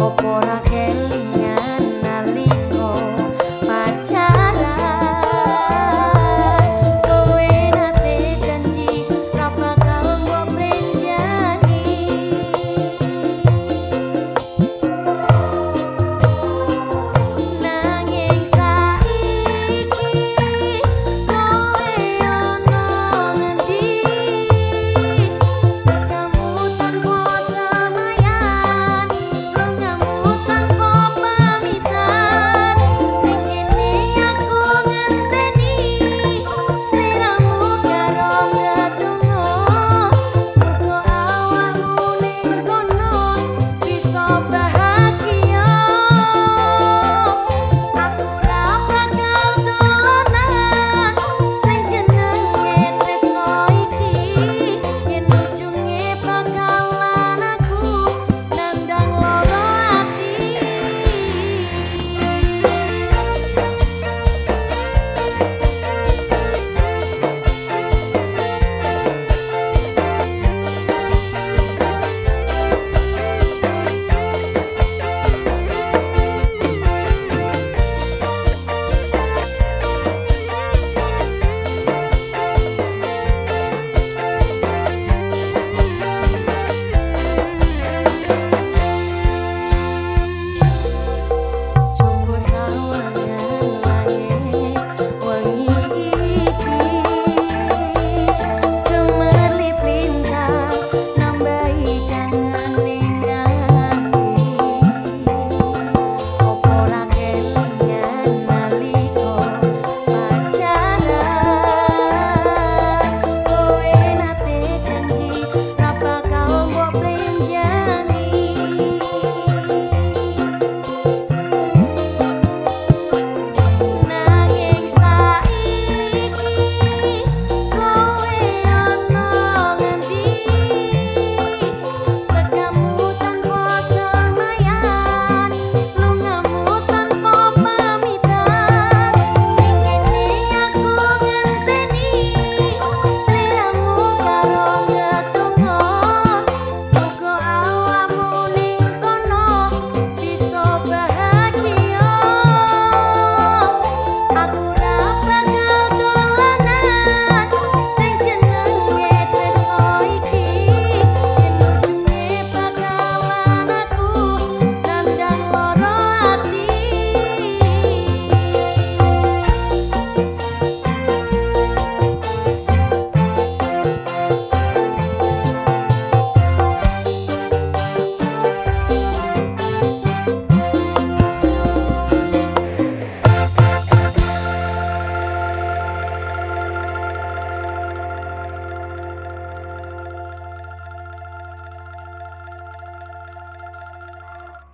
o por